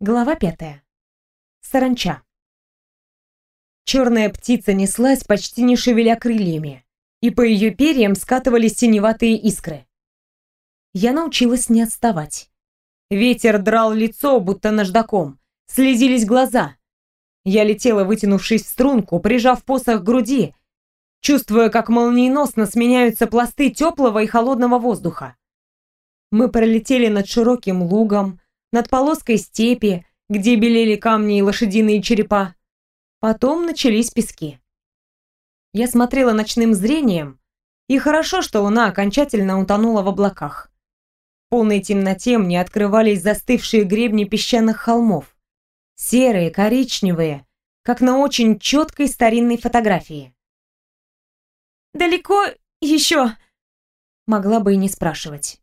Глава пятая. Саранча. Черная птица неслась, почти не шевеля крыльями, и по ее перьям скатывались синеватые искры. Я научилась не отставать. Ветер драл лицо, будто наждаком, слезились глаза. Я летела, вытянувшись в струнку, прижав посох к груди, чувствуя, как молниеносно сменяются пласты теплого и холодного воздуха. Мы пролетели над широким лугом, над полоской степи, где белели камни и лошадиные черепа. Потом начались пески. Я смотрела ночным зрением, и хорошо, что луна окончательно утонула в облаках. В полной темноте мне открывались застывшие гребни песчаных холмов. Серые, коричневые, как на очень четкой старинной фотографии. «Далеко еще?» Могла бы и не спрашивать.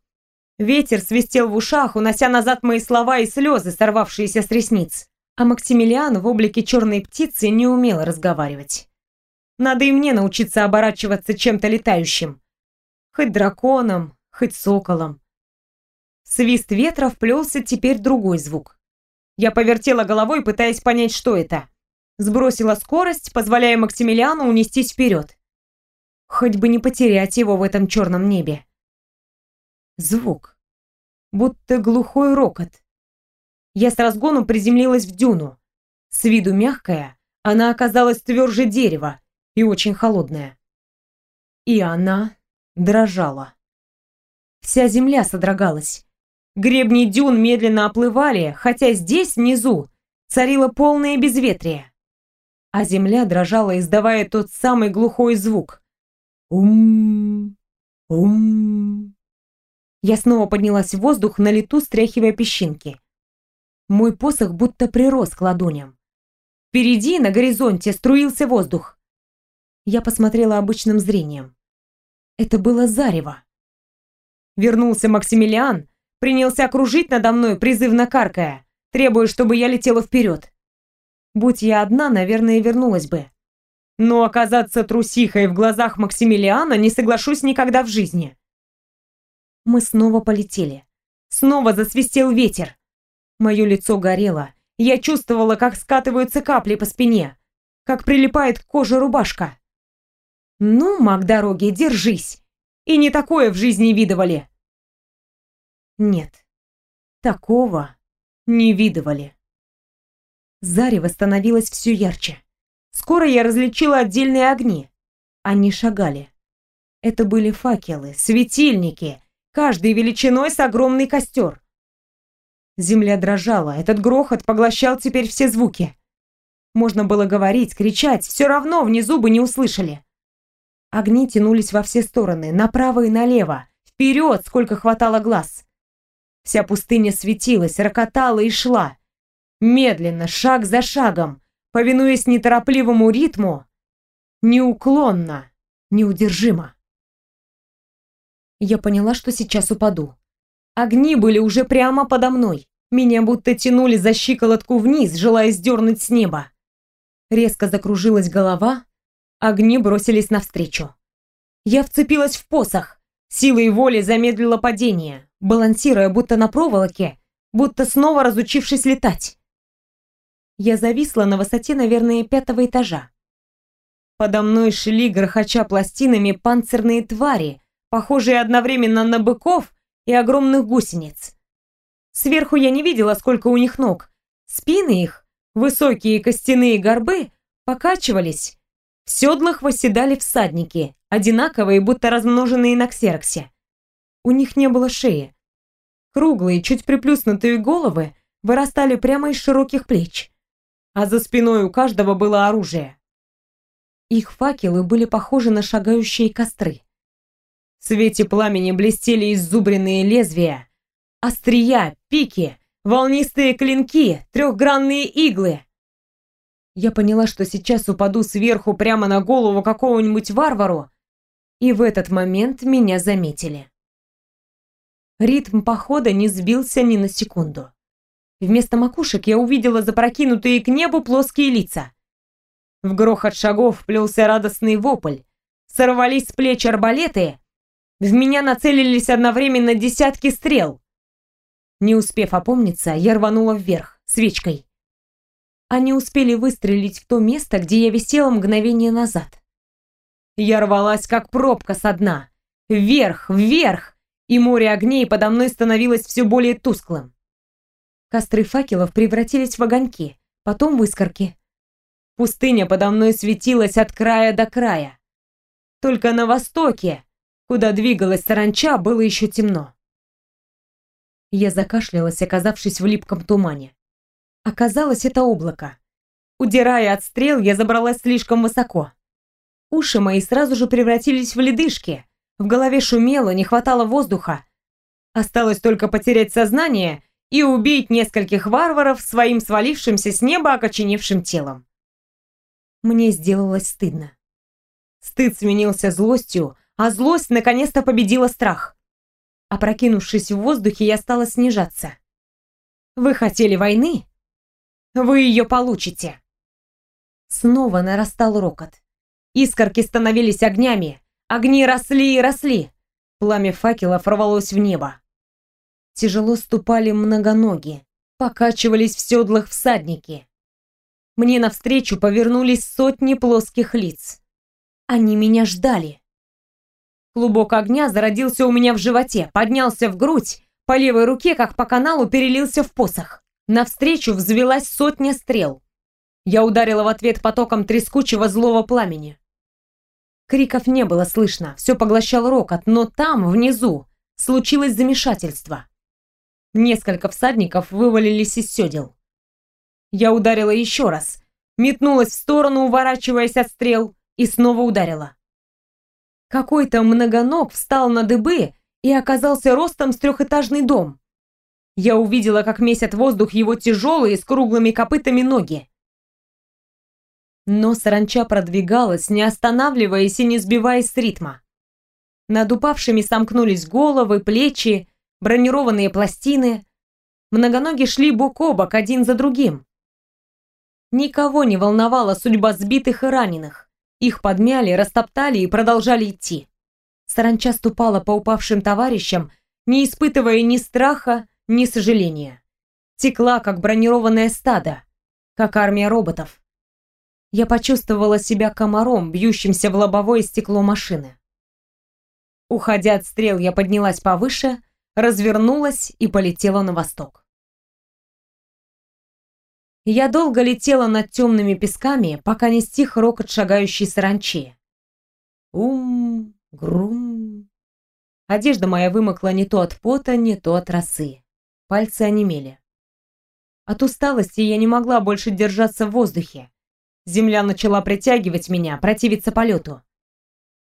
Ветер свистел в ушах, унося назад мои слова и слезы, сорвавшиеся с ресниц. А Максимилиан в облике черной птицы не умел разговаривать. Надо и мне научиться оборачиваться чем-то летающим. Хоть драконом, хоть соколом. Свист ветра вплелся теперь другой звук. Я повертела головой, пытаясь понять, что это. Сбросила скорость, позволяя Максимилиану унестись вперед. Хоть бы не потерять его в этом черном небе. Звук будто глухой рокот. Я с разгону приземлилась в дюну. С виду мягкая, она оказалась тверже дерева и очень холодная. И она дрожала. Вся земля содрогалась. Гребни дюн медленно оплывали, хотя здесь, внизу, царило полное безветрие. А земля дрожала, издавая тот самый глухой звук. Ум, ум, я снова поднялась в воздух, на лету стряхивая песчинки. Мой посох будто прирос к ладоням. Впереди, на горизонте, струился воздух. Я посмотрела обычным зрением. Это было зарево. Вернулся Максимилиан, принялся кружить надо мной, призывно каркая, требуя, чтобы я летела вперед. Будь я одна, наверное, вернулась бы. Но оказаться трусихой в глазах Максимилиана не соглашусь никогда в жизни. Мы снова полетели. Снова засвистел ветер. Мое лицо горело. Я чувствовала, как скатываются капли по спине, как прилипает к коже рубашка. Ну, маг дороги, держись. И не такое в жизни видывали. Нет, такого не видывали. Зарево становилось все ярче. Скоро я различила отдельные огни. Они шагали. Это были факелы, светильники, каждой величиной с огромный костер. Земля дрожала, этот грохот поглощал теперь все звуки. Можно было говорить, кричать, все равно внизу бы не услышали. Огни тянулись во все стороны, направо и налево, вперед, сколько хватало глаз. Вся пустыня светилась, рокотала и шла. Медленно, шаг за шагом, повинуясь неторопливому ритму, неуклонно, неудержимо. Я поняла, что сейчас упаду. Огни были уже прямо подо мной. Меня будто тянули за щиколотку вниз, желая сдернуть с неба. Резко закружилась голова, огни бросились навстречу. Я вцепилась в посох, силой воли замедлила падение, балансируя будто на проволоке, будто снова разучившись летать. Я зависла на высоте, наверное, пятого этажа. Подо мной шли, грохоча пластинами, панцирные твари, похожие одновременно на быков и огромных гусениц. Сверху я не видела, сколько у них ног. Спины их, высокие костяные горбы, покачивались. В седлах восседали всадники, одинаковые, будто размноженные на ксероксе. У них не было шеи. Круглые, чуть приплюснутые головы вырастали прямо из широких плеч. А за спиной у каждого было оружие. Их факелы были похожи на шагающие костры. В свете пламени блестели иззубренные лезвия, острия, пики, волнистые клинки, трехгранные иглы. Я поняла, что сейчас упаду сверху прямо на голову какого-нибудь варвару, и в этот момент меня заметили. Ритм похода не сбился ни на секунду. Вместо макушек я увидела запрокинутые к небу плоские лица. В грохот шагов плелся радостный вопль. Сорвались с плеч арбалеты, в меня нацелились одновременно десятки стрел. Не успев опомниться, я рванула вверх, свечкой. Они успели выстрелить в то место, где я висела мгновение назад. Я рвалась, как пробка со дна. Вверх, вверх! И море огней подо мной становилось все более тусклым. Костры факелов превратились в огоньки, потом в искорки. Пустыня подо мной светилась от края до края. Только на востоке, куда двигалась саранча, было еще темно. Я закашлялась, оказавшись в липком тумане. Оказалось, это облако. Удирая от стрел, я забралась слишком высоко. Уши мои сразу же превратились в ледышки. В голове шумело, не хватало воздуха. Осталось только потерять сознание и убить нескольких варваров своим свалившимся с неба окоченевшим телом. Мне сделалось стыдно. Стыд сменился злостью, а злость наконец-то победила страх. Опрокинувшись в воздухе, я стала снижаться. «Вы хотели войны? Вы ее получите!» Снова нарастал рокот. Искорки становились огнями, огни росли и росли. Пламя факелов рвалось в небо. Тяжело ступали многоноги, покачивались в седлах всадники. Мне навстречу повернулись сотни плоских лиц. Они меня ждали. Клубок огня зародился у меня в животе, поднялся в грудь, по левой руке, как по каналу, перелился в посох. Навстречу взвелась сотня стрел. Я ударила в ответ потоком трескучего злого пламени. Криков не было слышно, все поглощал рокот, но там, внизу, случилось замешательство. Несколько всадников вывалились из седел. Я ударила еще раз, метнулась в сторону, уворачиваясь от стрел, и снова ударила. Какой-то многоног встал на дыбы и оказался ростом с трехэтажный дом. Я увидела, как месят воздух его тяжелые с круглыми копытами ноги. Но саранча продвигалась, не останавливаясь и не сбиваясь с ритма. Над упавшими сомкнулись головы, плечи, бронированные пластины. Многоноги шли бок о бок один за другим. Никого не волновала судьба сбитых и раненых. Их подмяли, растоптали и продолжали идти. Саранча ступала по упавшим товарищам, не испытывая ни страха, ни сожаления. Текла, как бронированное стадо, как армия роботов. Я почувствовала себя комаром, бьющимся в лобовое стекло машины. Уходя от стрел, я поднялась повыше, развернулась и полетела на восток. Я долго летела над темными песками, пока не стих рокот шагающей саранчи. Ум, грум. Одежда моя вымокла не то от пота, не то от росы. Пальцы онемели. От усталости я не могла больше держаться в воздухе. Земля начала притягивать меня, противиться полету.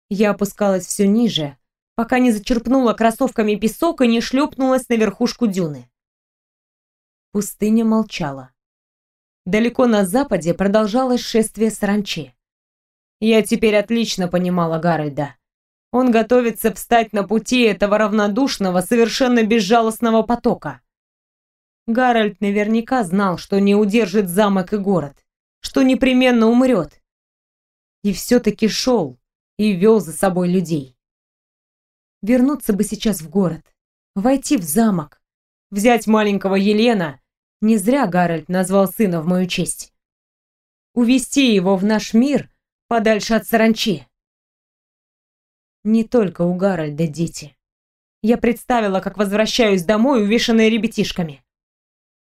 Я опускалась все ниже, пока не зачерпнула кроссовками песок и не шлепнулась на верхушку дюны. Пустыня молчала. Далеко на западе продолжалось шествие саранчи. Я теперь отлично понимала Гарольда. Он готовится встать на пути этого равнодушного, совершенно безжалостного потока. Гарольд наверняка знал, что не удержит замок и город, что непременно умрет. И все-таки шел и вел за собой людей. Вернуться бы сейчас в город, войти в замок, взять маленького Елена. Не зря Гарольд назвал сына в мою честь. Увести его в наш мир подальше от саранчи. Не только у Гарольда дети. Я представила, как возвращаюсь домой, увешанная ребятишками.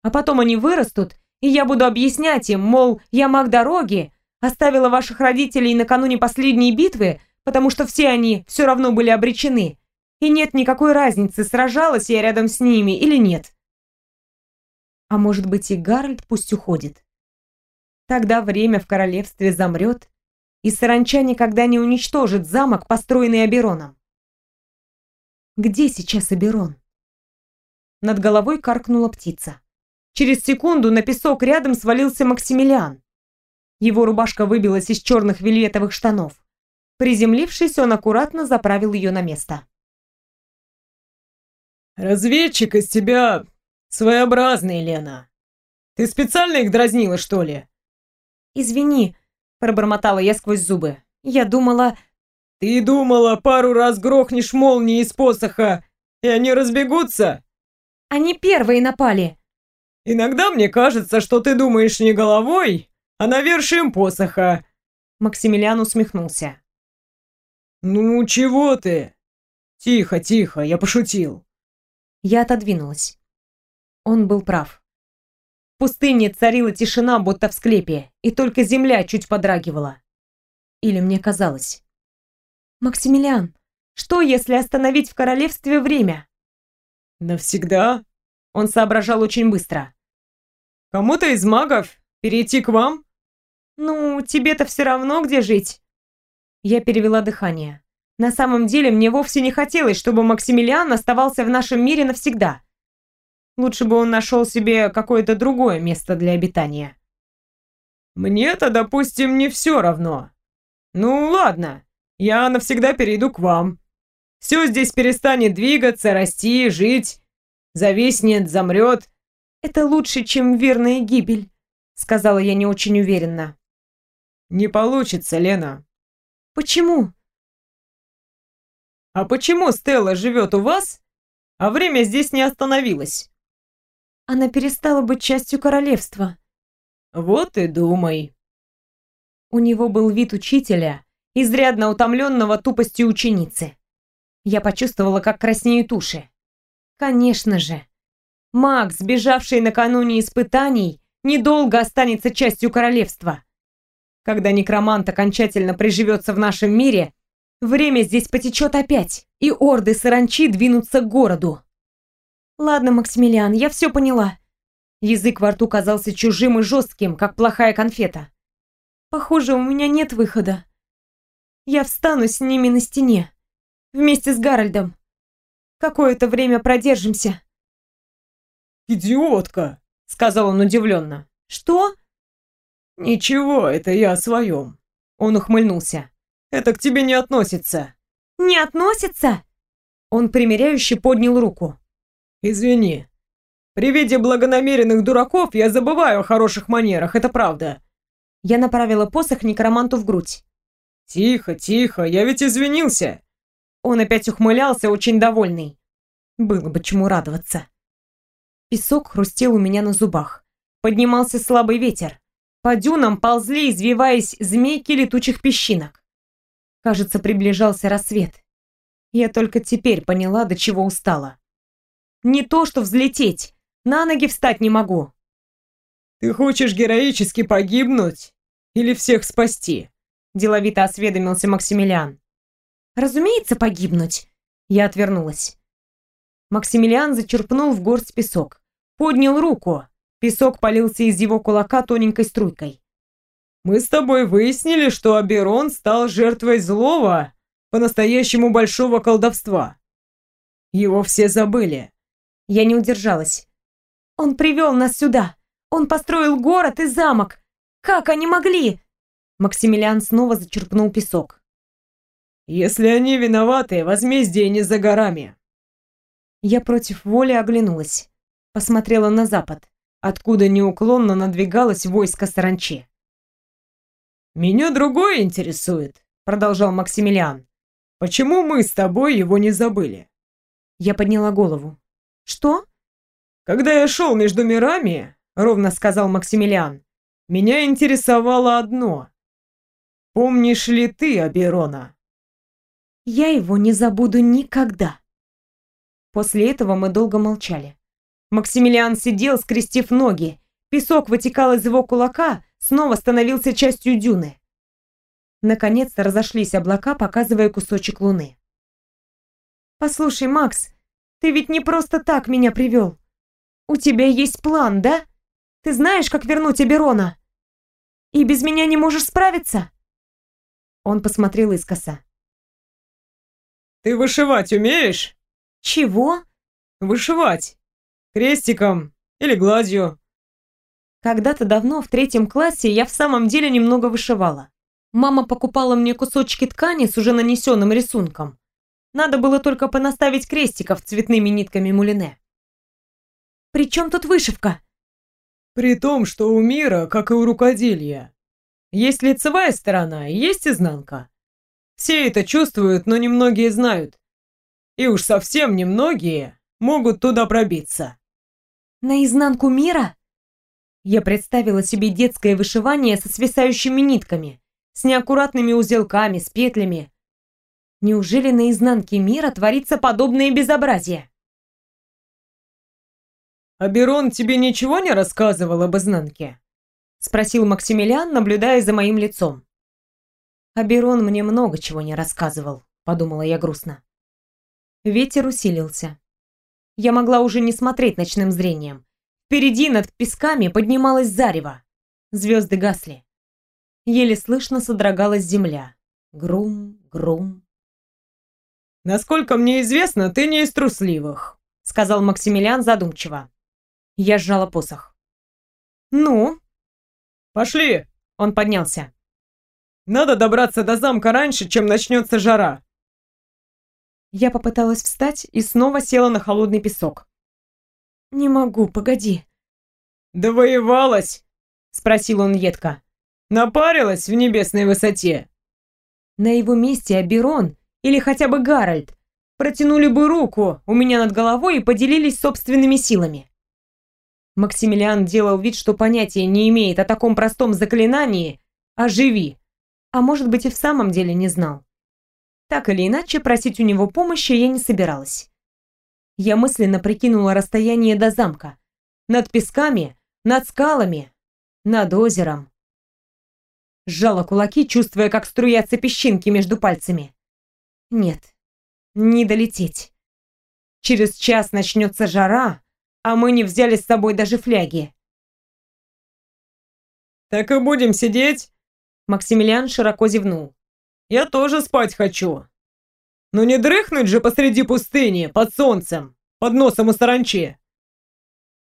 А потом они вырастут, и я буду объяснять им, мол, я маг дороги, оставила ваших родителей накануне последней битвы, потому что все они все равно были обречены, и нет никакой разницы, сражалась я рядом с ними или нет. А может быть и Гарольд пусть уходит. Тогда время в королевстве замрет, и саранча никогда не уничтожит замок, построенный Абероном. Где сейчас Аберон? Над головой каркнула птица. Через секунду на песок рядом свалился Максимилиан. Его рубашка выбилась из черных вельветовых штанов. Приземлившись, он аккуратно заправил ее на место. «Разведчик из тебя своеобразный, Лена. Ты специально их дразнила, что ли?» «Извини», — пробормотала я сквозь зубы. «Я думала...» «Ты думала, пару раз грохнешь молнии из посоха, и они разбегутся?» «Они первые напали». Иногда мне кажется, что ты думаешь не головой, а навершием посоха. Максимилиан усмехнулся. Ну, чего ты? Тихо, тихо, я пошутил. Я отодвинулась. Он был прав. В пустыне царила тишина, будто в склепе, и только земля чуть подрагивала. Или мне казалось. «Максимилиан, что, если остановить в королевстве время?» «Навсегда?» Он соображал очень быстро. «Кому-то из магов перейти к вам?» «Ну, тебе-то все равно, где жить». Я перевела дыхание. На самом деле, мне вовсе не хотелось, чтобы Максимилиан оставался в нашем мире навсегда. Лучше бы он нашел себе какое-то другое место для обитания. «Мне-то, допустим, не все равно. Ну, ладно, я навсегда перейду к вам. Все здесь перестанет двигаться, расти, жить, зависнет, замрет. Это лучше, чем верная гибель, сказала я не очень уверенно. Не получится, Лена. Почему? А почему Стелла живет у вас, а время здесь не остановилось? Она перестала быть частью королевства. Вот и думай. У него был вид учителя, изрядно утомленного тупостью ученицы. Я почувствовала, как краснеют уши. Конечно же. Макс, сбежавший накануне испытаний, недолго останется частью королевства. Когда некромант окончательно приживется в нашем мире, время здесь потечет опять, и орды саранчи двинутся к городу. Ладно, Максимилиан, я все поняла. Язык во рту казался чужим и жестким, как плохая конфета. Похоже, у меня нет выхода. Я встану с ними на стене. Вместе с Гарольдом. Какое-то время продержимся. «Идиотка!» — сказал он удивленно. «Что?» «Ничего, это я о своем». Он ухмыльнулся. «Это к тебе не относится». «Не относится?» Он примиряюще поднял руку. «Извини. При виде благонамеренных дураков я забываю о хороших манерах, это правда. Я направила посох некроманту в грудь. «Тихо, тихо, я ведь извинился!» Он опять ухмылялся, очень довольный. Было бы чему радоваться. Песок хрустел у меня на зубах. Поднимался слабый ветер. По дюнам ползли, извиваясь, змейки летучих песчинок. Кажется, приближался рассвет. Я только теперь поняла, до чего устала. Не то, что взлететь. На ноги встать не могу. «Ты хочешь героически погибнуть или всех спасти?» Деловито осведомился Максимилиан. «Разумеется, погибнуть!» Я отвернулась. Максимилиан зачерпнул в горсть песок. Поднял руку. Песок полился из его кулака тоненькой струйкой. «Мы с тобой выяснили, что Аберон стал жертвой злого, по-настоящему большого колдовства. Его все забыли». Я не удержалась. «Он привел нас сюда!» Он построил город и замок. Как они могли?» Максимилиан снова зачерпнул песок. «Если они виноваты, возмездие не за горами». Я против воли оглянулась. Посмотрела на запад, откуда неуклонно надвигалось войско саранчи. «Меня другое интересует», — продолжал Максимилиан. «Почему мы с тобой его не забыли?» Я подняла голову. «Что?» «Когда я шел между мирами, — ровно сказал Максимилиан. «Меня интересовало одно. Помнишь ли ты Аберона?» «Я его не забуду никогда». После этого мы долго молчали. Максимилиан сидел, скрестив ноги. Песок вытекал из его кулака, снова становился частью дюны. Наконец-то разошлись облака, показывая кусочек луны. «Послушай, Макс, ты ведь не просто так меня привел. У тебя есть план, да?» Ты знаешь, как вернуть Аберона? И без меня не можешь справиться?» Он посмотрел искоса. «Ты вышивать умеешь?» «Чего?» «Вышивать. Крестиком или гладью». Когда-то давно, в третьем классе, я в самом деле немного вышивала. Мама покупала мне кусочки ткани с уже нанесенным рисунком. Надо было только понаставить крестиков цветными нитками мулине. «При чем тут вышивка?» При том, что у мира, как и у рукоделия, есть лицевая сторона и есть изнанка. Все это чувствуют, но немногие знают. И уж совсем немногие могут туда пробиться. Наизнанку мира? Я представила себе детское вышивание со свисающими нитками, с неаккуратными узелками, с петлями. Неужели на изнанке мира творится подобное безобразие? «Аберон тебе ничего не рассказывал об изнанке?» — спросил Максимилиан, наблюдая за моим лицом. «Аберон мне много чего не рассказывал», — подумала я грустно. Ветер усилился. Я могла уже не смотреть ночным зрением. Впереди над песками поднималось зарево. Звезды гасли. Еле слышно содрогалась земля. Грум, грум. «Насколько мне известно, ты не из трусливых», — сказал Максимилиан задумчиво. Я сжала посох. «Ну?» «Пошли!» — он поднялся. «Надо добраться до замка раньше, чем начнется жара». Я попыталась встать и снова села на холодный песок. «Не могу, погоди». «Довоевалась?» — спросил он едко. «Напарилась в небесной высоте?» На его месте Аберон или хотя бы Гарольд протянули бы руку у меня над головой и поделились собственными силами. Максимилиан делал вид, что понятия не имеет о таком простом заклинании «оживи», а может быть и в самом деле не знал. Так или иначе, просить у него помощи я не собиралась. Я мысленно прикинула расстояние до замка. Над песками, над скалами, над озером. Сжала кулаки, чувствуя, как струятся песчинки между пальцами. Нет, не долететь. Через час начнется жара, а мы не взяли с собой даже фляги. «Так и будем сидеть?» Максимилиан широко зевнул. Я тоже спать хочу. Но не дрыхнуть же посреди пустыни, под солнцем, под носом у саранчи.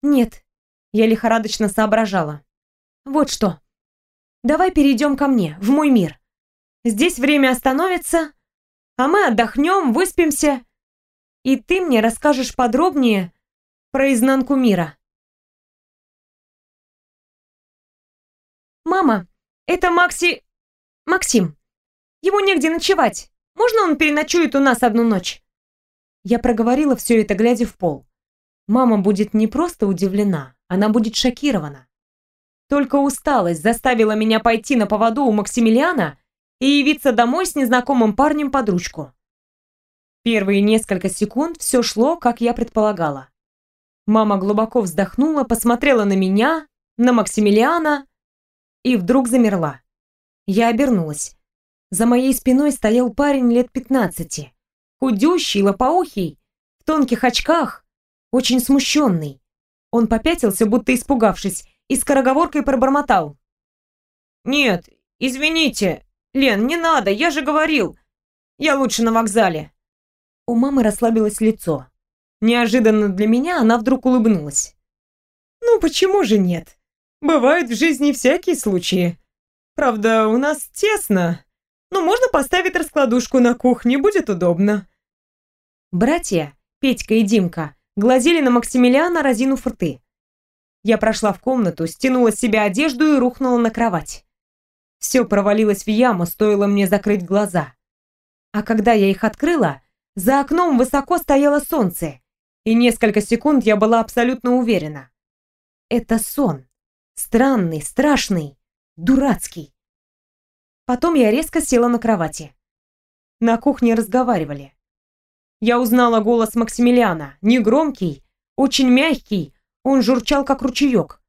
Нет, я лихорадочно соображала. Вот что. Давай перейдем ко мне, в мой мир. Здесь время остановится, а мы отдохнем, выспимся, и ты мне расскажешь подробнее про изнанку мира. Мама, это Макси... Максим. Ему негде ночевать. Можно он переночует у нас одну ночь?» Я проговорила все это, глядя в пол. Мама будет не просто удивлена, она будет шокирована. Только усталость заставила меня пойти на поводу у Максимилиана и явиться домой с незнакомым парнем под ручку. Первые несколько секунд все шло, как я предполагала. Мама глубоко вздохнула, посмотрела на меня, на Максимилиана и вдруг замерла. Я обернулась. За моей спиной стоял парень лет пятнадцати. Худющий, лопоухий, в тонких очках, очень смущенный. Он попятился, будто испугавшись, и скороговоркой пробормотал. «Нет, извините, Лен, не надо, я же говорил. Я лучше на вокзале». У мамы расслабилось лицо. Неожиданно для меня она вдруг улыбнулась. «Ну почему же нет? Бывают в жизни всякие случаи. Правда, у нас тесно, но можно поставить раскладушку на кухне, будет удобно». Братья, Петька и Димка, глазели на Максимилиана, разинув рты. Я прошла в комнату, стянула с себя одежду и рухнула на кровать. Все провалилось в яму, стоило мне закрыть глаза. А когда я их открыла, за окном высоко стояло солнце, и несколько секунд я была абсолютно уверена. Это сон. Странный, страшный, дурацкий. Потом я резко села на кровати. На кухне разговаривали. Я узнала голос Максимилиана, негромкий, очень мягкий, он журчал как ручеек.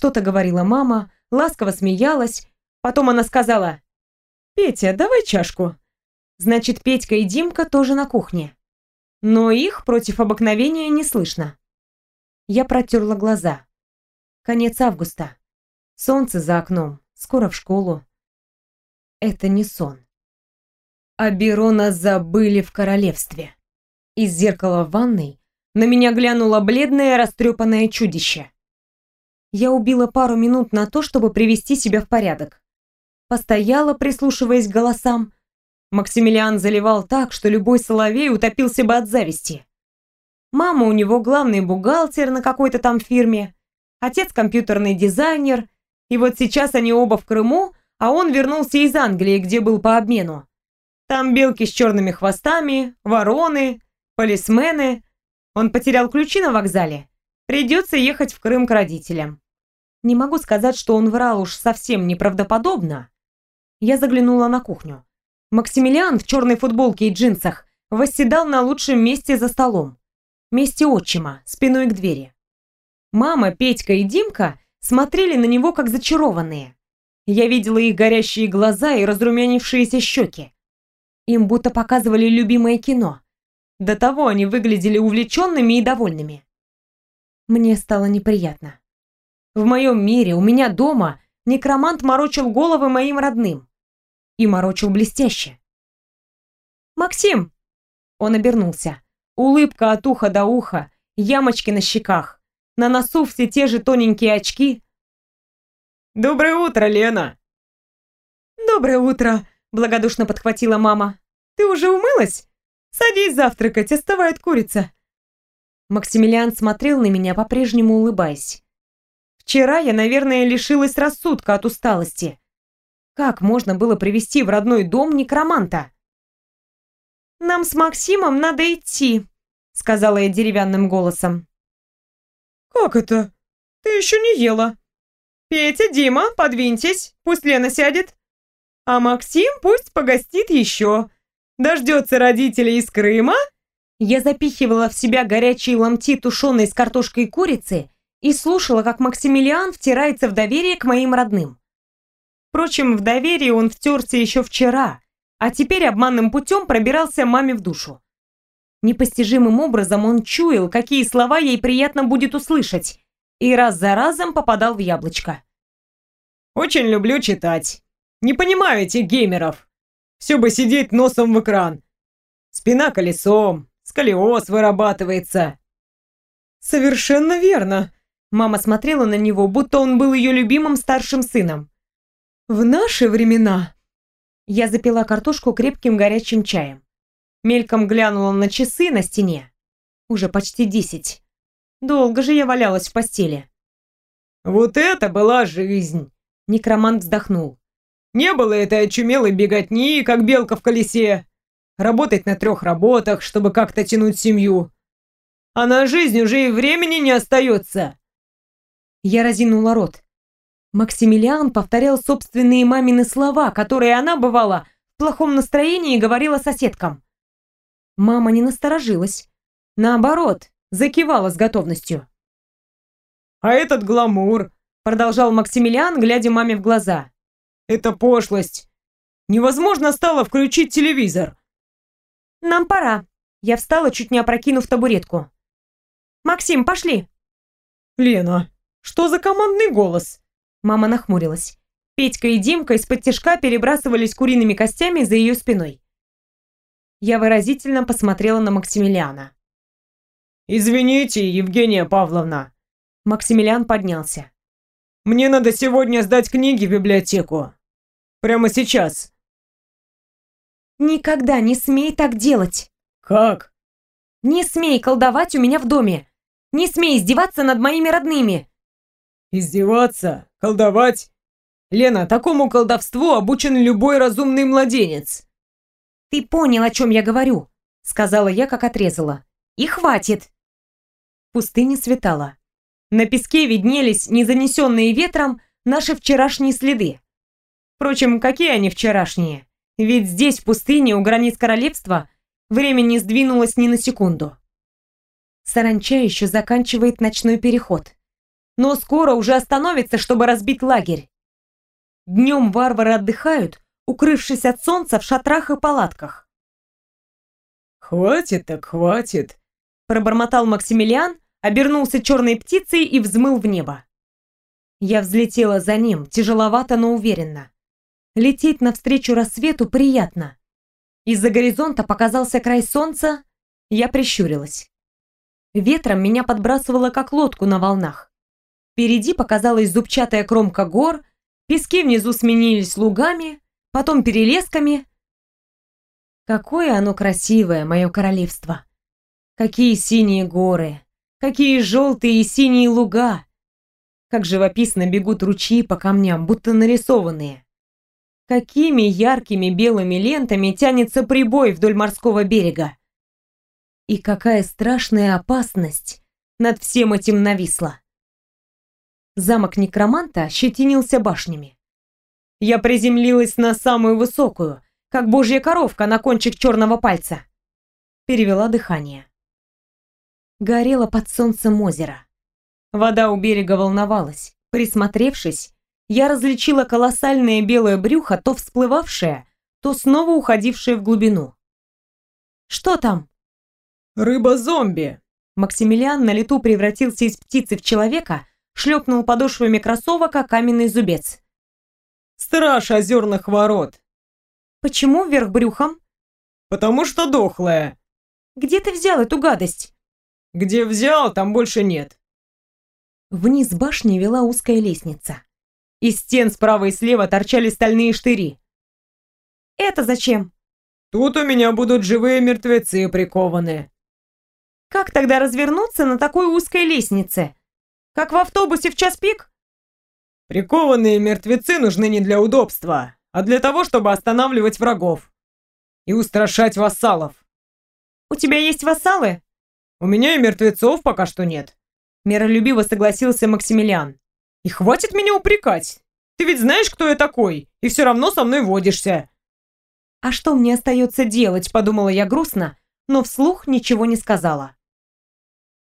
Что-то говорила мама, ласково смеялась, потом она сказала «Петя, давай чашку». Значит, Петька и Димка тоже на кухне. Но их против обыкновения не слышно. Я протерла глаза. Конец августа. Солнце за окном, скоро в школу это не сон. Аберона забыли в королевстве. Из зеркала в ванной на меня глянуло бледное растрепанное чудище. Я убила пару минут на то, чтобы привести себя в порядок. Постояла, прислушиваясь к голосам. Максимилиан заливал так, что любой соловей утопился бы от зависти. Мама у него главный бухгалтер на какой-то там фирме, отец компьютерный дизайнер, и вот сейчас они оба в Крыму а он вернулся из Англии, где был по обмену. Там белки с черными хвостами, вороны, полисмены. Он потерял ключи на вокзале. Придется ехать в Крым к родителям. Не могу сказать, что он врал уж совсем неправдоподобно. Я заглянула на кухню. Максимилиан в черной футболке и джинсах восседал на лучшем месте за столом. Месте отчима, спиной к двери. Мама, Петька и Димка смотрели на него как зачарованные. Я видела их горящие глаза и разрумянившиеся щеки. Им будто показывали любимое кино. До того они выглядели увлеченными и довольными. Мне стало неприятно. В моем мире, у меня дома, некромант морочил головы моим родным. И морочил блестяще. «Максим!» Он обернулся. Улыбка от уха до уха, ямочки на щеках. На носу все те же тоненькие очки. «Доброе утро, Лена!» «Доброе утро!» – благодушно подхватила мама. «Ты уже умылась? Садись завтракать, остывает курица!» Максимилиан смотрел на меня, по-прежнему улыбаясь. Вчера я, наверное, лишилась рассудка от усталости. Как можно было привести в родной дом некроманта? «Нам с Максимом надо идти», — сказала я деревянным голосом. «Как это? Ты еще не ела. Петя, Дима, подвиньтесь, пусть Лена сядет. А Максим пусть погостит еще. Дождется родителей из Крыма». Я запихивала в себя горячие ломти тушеной с картошкой курицы и слушала, как Максимилиан втирается в доверие к моим родным. Впрочем, в доверие он втерся еще вчера, а теперь обманным путем пробирался маме в душу. Непостижимым образом он чуял, какие слова ей приятно будет услышать, и раз за разом попадал в яблочко. «Очень люблю читать. Не понимаю этих геймеров. Все бы сидеть носом в экран. Спина колесом, сколиоз вырабатывается». «Совершенно верно», Мама смотрела на него, будто он был ее любимым старшим сыном. «В наши времена...» Я запила картошку крепким горячим чаем. Мельком глянула на часы на стене. Уже почти десять. Долго же я валялась в постели. «Вот это была жизнь!» Некромант вздохнул. «Не было этой очумелой беготни, как белка в колесе. Работать на трех работах, чтобы как-то тянуть семью. А на жизнь уже и времени не остается. Я разинула рот. Максимилиан повторял собственные мамины слова, которые она, бывала, в плохом настроении говорила соседкам. Мама не насторожилась. Наоборот, закивала с готовностью. «А этот гламур», — продолжал Максимилиан, глядя маме в глаза. «Это пошлость. Невозможно стало включить телевизор». «Нам пора». Я встала, чуть не опрокинув табуретку. «Максим, пошли!» «Лена, что за командный голос?» Мама нахмурилась. Петька и Димка из-под тяжка перебрасывались куриными костями за ее спиной. Я выразительно посмотрела на Максимилиана. «Извините, Евгения Павловна». Максимилиан поднялся. «Мне надо сегодня сдать книги в библиотеку. Прямо сейчас». «Никогда не смей так делать!» «Как?» «Не смей колдовать у меня в доме! Не смей издеваться над моими родными!» Издеваться? Колдовать? Лена, такому колдовству обучен любой разумный младенец. Ты понял, о чем я говорю, сказала я, как отрезала. И хватит. Пустыня светала. На песке виднелись незанесенные ветром наши вчерашние следы. Впрочем, какие они вчерашние? Ведь здесь, в пустыне, у границ королевства, время не сдвинулось ни на секунду. Саранча еще заканчивает ночной переход но скоро уже остановится, чтобы разбить лагерь. Днем варвары отдыхают, укрывшись от солнца в шатрах и палатках. «Хватит так хватит», – пробормотал Максимилиан, обернулся черной птицей и взмыл в небо. Я взлетела за ним, тяжеловато, но уверенно. Лететь навстречу рассвету приятно. Из-за горизонта показался край солнца, я прищурилась. Ветром меня подбрасывало, как лодку на волнах. Впереди показалась зубчатая кромка гор, пески внизу сменились лугами, потом перелесками. Какое оно красивое, мое королевство! Какие синие горы! Какие желтые и синие луга! Как живописно бегут ручьи по камням, будто нарисованные! Какими яркими белыми лентами тянется прибой вдоль морского берега! И какая страшная опасность над всем этим нависла. Замок некроманта щетинился башнями. Я приземлилась на самую высокую, как божья коровка на кончик черного пальца. Перевела дыхание. Горело под солнцем озеро. Вода у берега волновалась. Присмотревшись, я различила колоссальное белое брюхо, то всплывавшее, то снова уходившее в глубину. «Что там?» «Рыба-зомби!» Максимилиан на лету превратился из птицы в человека, шлепнул подошвами кроссовок о каменный зубец. «Страж озерных ворот!» «Почему вверх брюхом?» «Потому что дохлая!» «Где ты взял эту гадость?» «Где взял, там больше нет!» Вниз башни вела узкая лестница. Из стен справа и слева торчали стальные штыри. «Это зачем?» «Тут у меня будут живые мертвецы прикованы». «Как тогда развернуться на такой узкой лестнице? Как в автобусе в час пик?» «Прикованные мертвецы нужны не для удобства, а для того, чтобы останавливать врагов и устрашать вассалов». «У тебя есть вассалы?» «У меня и мертвецов пока что нет», — миролюбиво согласился Максимилиан. И хватит меня упрекать. Ты ведь знаешь, кто я такой, и все равно со мной водишься. А что мне остается делать, подумала я грустно, но вслух ничего не сказала.